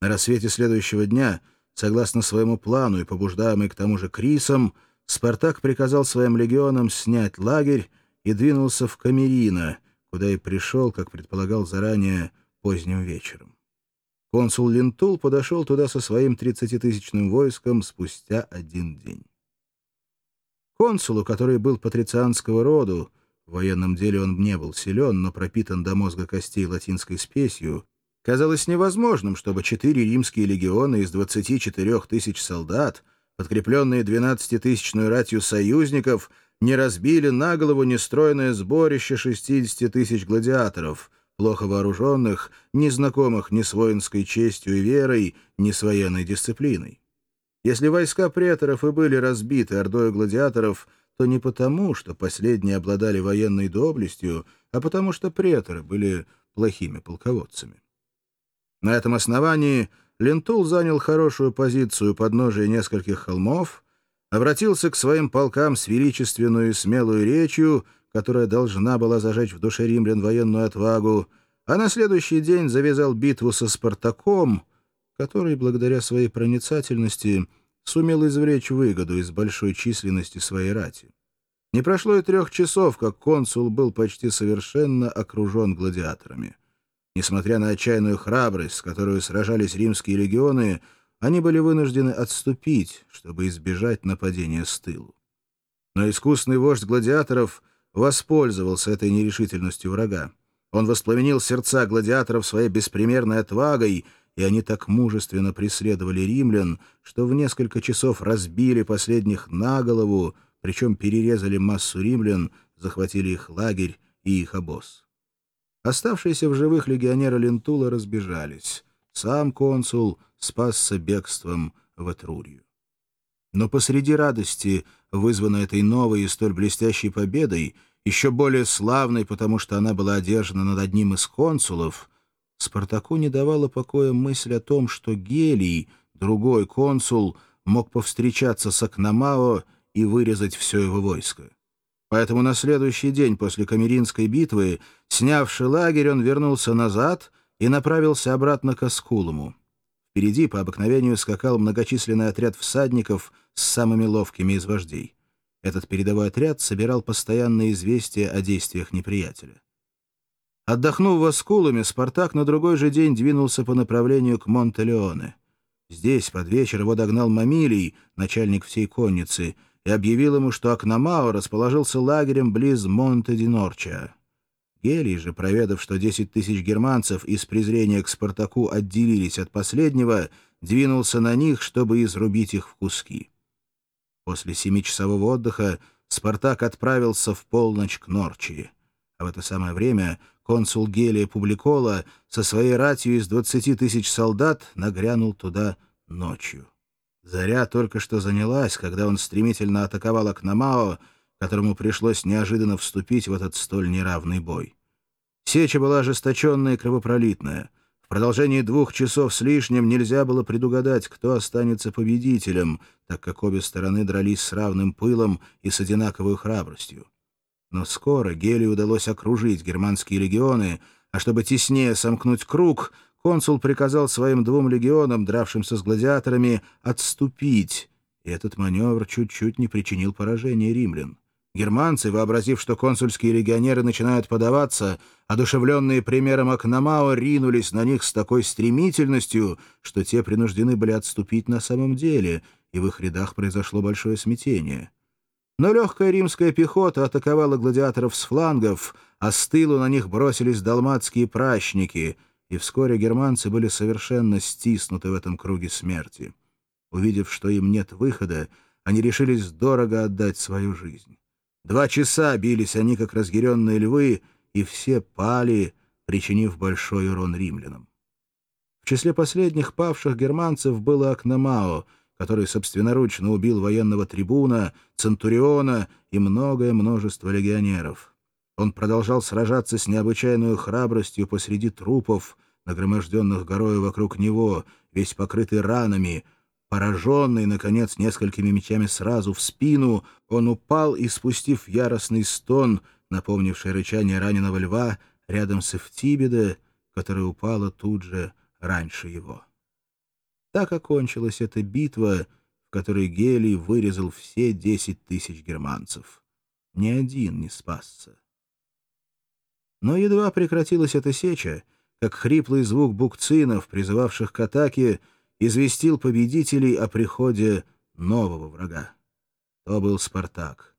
На рассвете следующего дня, согласно своему плану и побуждаемый к тому же Крисом, Спартак приказал своим легионам снять лагерь и двинулся в Камерино, куда и пришел, как предполагал заранее, поздним вечером. Консул Лентул подошел туда со своим тридцатитысячным войском спустя один день. Консулу, который был патрицианского роду, в военном деле он не был силен, но пропитан до мозга костей латинской спесью, казалось невозможным, чтобы четыре римские легионы из 24 тысяч солдат, подкрепленные 12-тысячной ратью союзников, не разбили на голову нестройное сборище 60 тысяч гладиаторов, плохо вооруженных, незнакомых ни с воинской честью и верой, ни с военной дисциплиной. Если войска преторов и были разбиты ордой гладиаторов, то не потому, что последние обладали военной доблестью, а потому что преторы были плохими полководцами. На этом основании Лентул занял хорошую позицию под подножия нескольких холмов, обратился к своим полкам с величественную и смелую речью, которая должна была зажечь в душе римлян военную отвагу, а на следующий день завязал битву со Спартаком, который, благодаря своей проницательности, сумел извлечь выгоду из большой численности своей рати. Не прошло и трех часов, как консул был почти совершенно окружен гладиаторами. Несмотря на отчаянную храбрость, с которой сражались римские легионы, они были вынуждены отступить, чтобы избежать нападения с тылу. Но искусный вождь гладиаторов воспользовался этой нерешительностью врага. Он воспламенил сердца гладиаторов своей беспримерной отвагой и они так мужественно преследовали римлян, что в несколько часов разбили последних на голову, причем перерезали массу римлян, захватили их лагерь и их обоз. Оставшиеся в живых легионеры Лентула разбежались. Сам консул спасся бегством в Этрурию. Но посреди радости, вызванной этой новой и столь блестящей победой, еще более славной, потому что она была одержана над одним из консулов — Спартаку не давала покоя мысль о том, что Гелий, другой консул, мог повстречаться с Акномао и вырезать все его войско. Поэтому на следующий день после Камеринской битвы, снявший лагерь, он вернулся назад и направился обратно к Аскулуму. Впереди по обыкновению скакал многочисленный отряд всадников с самыми ловкими из вождей. Этот передовой отряд собирал постоянные известия о действиях неприятеля. Отдохнув в Аскулуме, Спартак на другой же день двинулся по направлению к Монтелеоне. Здесь под вечер его догнал Мамилий, начальник всей конницы, и объявил ему, что Акномао расположился лагерем близ Монте-ди-Норча. Гелий же, проведав, что 10 тысяч германцев из презрения к Спартаку отделились от последнего, двинулся на них, чтобы изрубить их в куски. После семичасового отдыха Спартак отправился в полночь к Норчи. А в это самое время консул Гелия Публикола со своей ратью из 20 тысяч солдат нагрянул туда ночью. Заря только что занялась, когда он стремительно атаковал Акномао, которому пришлось неожиданно вступить в этот столь неравный бой. Сеча была ожесточенная и кровопролитная. В продолжении двух часов с лишним нельзя было предугадать, кто останется победителем, так как обе стороны дрались с равным пылом и с одинаковой храбростью. Но скоро Гелию удалось окружить германские легионы, а чтобы теснее сомкнуть круг, консул приказал своим двум легионам, дравшимся с гладиаторами, отступить, и этот маневр чуть-чуть не причинил поражения римлян. Германцы, вообразив, что консульские легионеры начинают подаваться, одушевленные примером Акномао, ринулись на них с такой стремительностью, что те принуждены были отступить на самом деле, и в их рядах произошло большое смятение. Но легкая римская пехота атаковала гладиаторов с флангов, а с тылу на них бросились далматские пращники, и вскоре германцы были совершенно стиснуты в этом круге смерти. Увидев, что им нет выхода, они решились дорого отдать свою жизнь. Два часа бились они, как разъяренные львы, и все пали, причинив большой урон римлянам. В числе последних павших германцев было Акномао — который собственноручно убил военного трибуна, центуриона и многое множество легионеров. Он продолжал сражаться с необычайной храбростью посреди трупов, нагроможденных горою вокруг него, весь покрытый ранами. Пораженный, наконец, несколькими мечами сразу в спину, он упал и, спустив яростный стон, напомнивший рычание раненого льва, рядом с Эфтибеда, которая упала тут же раньше его. Так окончилась эта битва, в которой Гелий вырезал все десять тысяч германцев. Ни один не спасся. Но едва прекратилась эта сеча, как хриплый звук букцинов, призывавших к атаке, известил победителей о приходе нового врага. То был Спартак.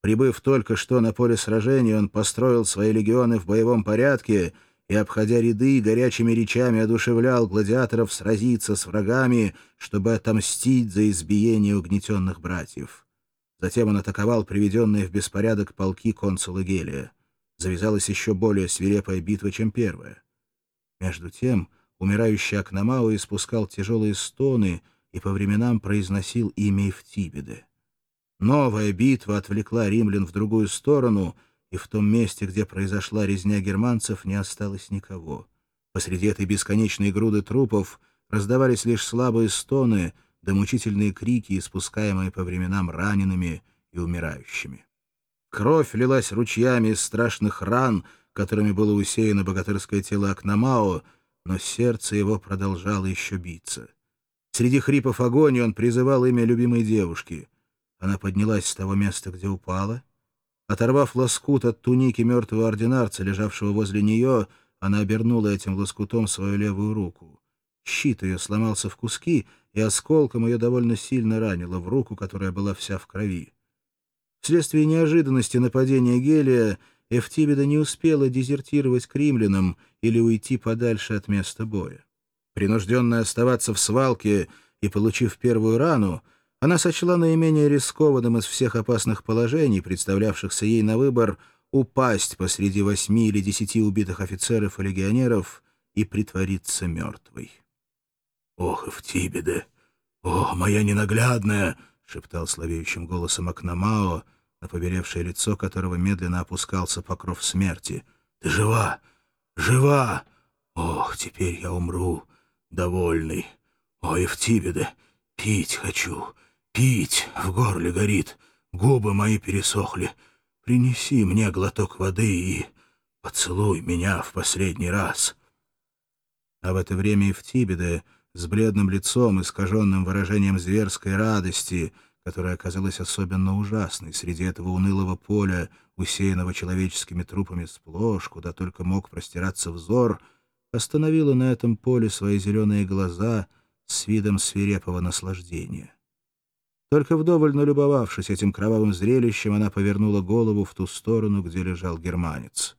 Прибыв только что на поле сражения, он построил свои легионы в боевом порядке и, обходя ряды, горячими речами одушевлял гладиаторов сразиться с врагами, чтобы отомстить за избиение угнетенных братьев. Затем он атаковал приведенные в беспорядок полки консула Гелия. Завязалась еще более свирепая битва, чем первая. Между тем умирающий Акномау испускал тяжелые стоны и по временам произносил имя Евтибеды. Новая битва отвлекла римлян в другую сторону, и в том месте, где произошла резня германцев, не осталось никого. Посреди этой бесконечной груды трупов раздавались лишь слабые стоны да мучительные крики, испускаемые по временам ранеными и умирающими. Кровь лилась ручьями из страшных ран, которыми было усеяно богатырское тело Акномао, но сердце его продолжало еще биться. Среди хрипов агонии он призывал имя любимой девушки. Она поднялась с того места, где упала. Оторвав лоскут от туники мертвого ординарца, лежавшего возле нее, она обернула этим лоскутом свою левую руку. Щит ее сломался в куски, и осколком ее довольно сильно ранило в руку, которая была вся в крови. Вследствие неожиданности нападения Гелия Эфтибеда не успела дезертировать к римлянам или уйти подальше от места боя. Принужденная оставаться в свалке и получив первую рану, она сочла наименее рискованным из всех опасных положений, представлявшихся ей на выбор, упасть посреди восьми или десяти убитых офицеров и легионеров и притвориться мертвой. «Ох, Эфтибеде! О, моя ненаглядная!» — шептал слабеющим голосом Акномао, на побелевшее лицо которого медленно опускался покров смерти. «Ты жива! Жива! Ох, теперь я умру, довольный! О, Эфтибеде, пить хочу!» Пить в горле горит, губы мои пересохли. Принеси мне глоток воды и поцелуй меня в последний раз. А в это время Тибеде, с бледным лицом, искаженным выражением зверской радости, которая оказалась особенно ужасной среди этого унылого поля, усеянного человеческими трупами сплошь, куда только мог простираться взор, остановила на этом поле свои зеленые глаза с видом свирепого наслаждения. Только вдоволь налюбовавшись этим кровавым зрелищем, она повернула голову в ту сторону, где лежал германец.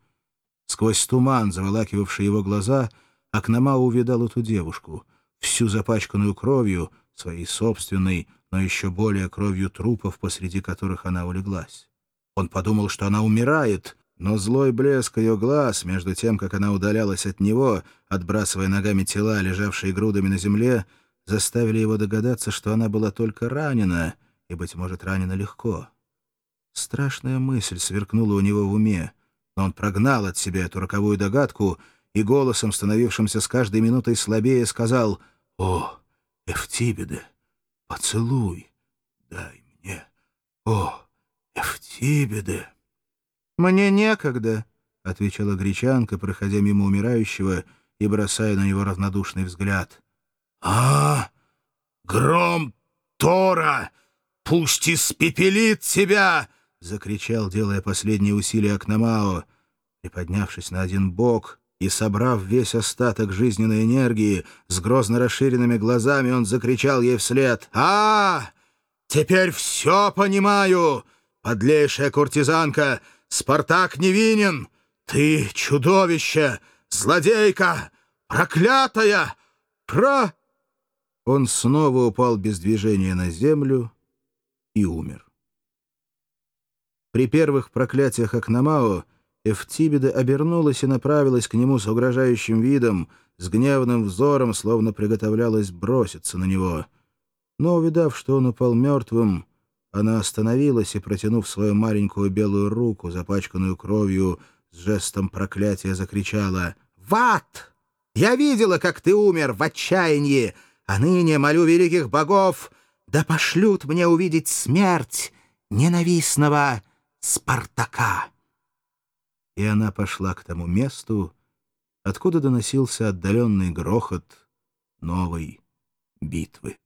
Сквозь туман, заволакивавший его глаза, Акнама увидал эту девушку, всю запачканную кровью, своей собственной, но еще более кровью трупов, посреди которых она улеглась. Он подумал, что она умирает, но злой блеск ее глаз, между тем, как она удалялась от него, отбрасывая ногами тела, лежавшие грудами на земле, — заставили его догадаться, что она была только ранена, и, быть может, ранена легко. Страшная мысль сверкнула у него в уме, но он прогнал от себя эту роковую догадку и голосом, становившимся с каждой минутой слабее, сказал «О, Эфтибеде, поцелуй, дай мне, о, Эфтибеде». «Мне некогда», — отвечала гречанка, проходя мимо умирающего и бросая на него равнодушный взгляд. «А, гром Тора! Пусть испепелит тебя!» — закричал, делая последние усилия Акномао. Приподнявшись на один бок и собрав весь остаток жизненной энергии, с грозно расширенными глазами он закричал ей вслед. «А, теперь все понимаю! Подлейшая куртизанка! Спартак невинен! Ты чудовище! Злодейка! Проклятая! Про...» Он снова упал без движения на землю и умер. При первых проклятиях Акномао Эфтибеда обернулась и направилась к нему с угрожающим видом, с гневным взором, словно приготовлялась броситься на него. Но, увидав, что он упал мертвым, она остановилась и, протянув свою маленькую белую руку, запачканную кровью, с жестом проклятия закричала «Ват! Я видела, как ты умер в отчаянии!» а ныне молю великих богов, да пошлют мне увидеть смерть ненавистного Спартака. И она пошла к тому месту, откуда доносился отдаленный грохот новой битвы.